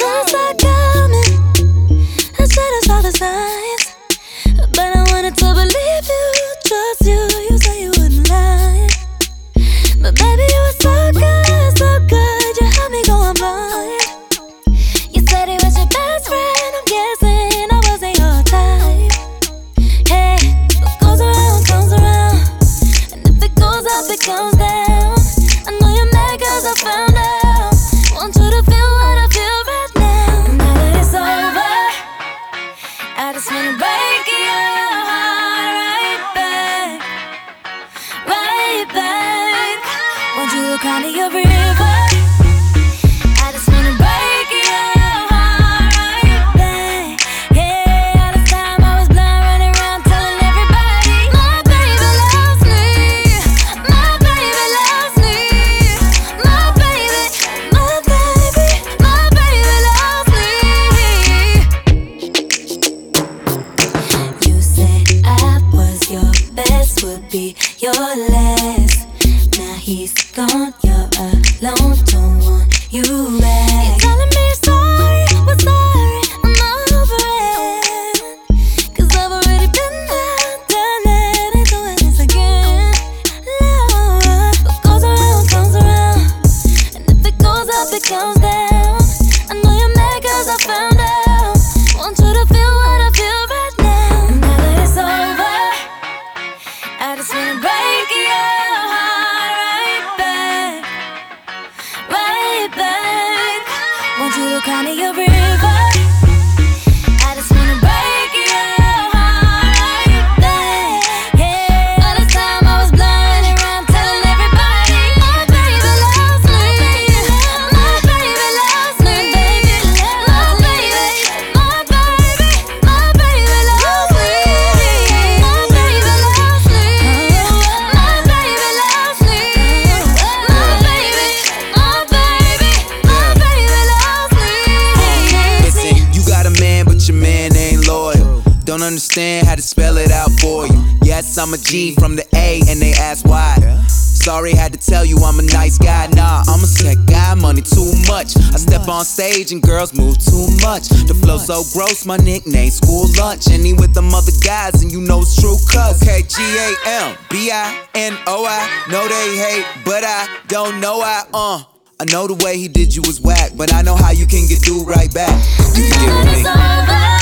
Just like coming. I said I saw the signs. Want you to cry me a river. I just wanna break your heart right all this time I was blind, running around telling everybody my baby loves me. My baby loves me. My baby, my baby, my baby loves me. You said I was your best, would be your last. He's gone, you're alone, Don't understand how to spell it out for you. Yes, I'm a G from the A, and they ask why. Sorry, had to tell you I'm a nice guy. Nah, I'm a sick guy, money too much. I step on stage and girls move too much. The flow so gross, my nickname school lunch. And he with them other guys, and you know it's true, cuz. Okay, G A M B I N O I. Know they hate, but I don't know I, uh. I know the way he did you was whack, but I know how you can get do right back. You get with me.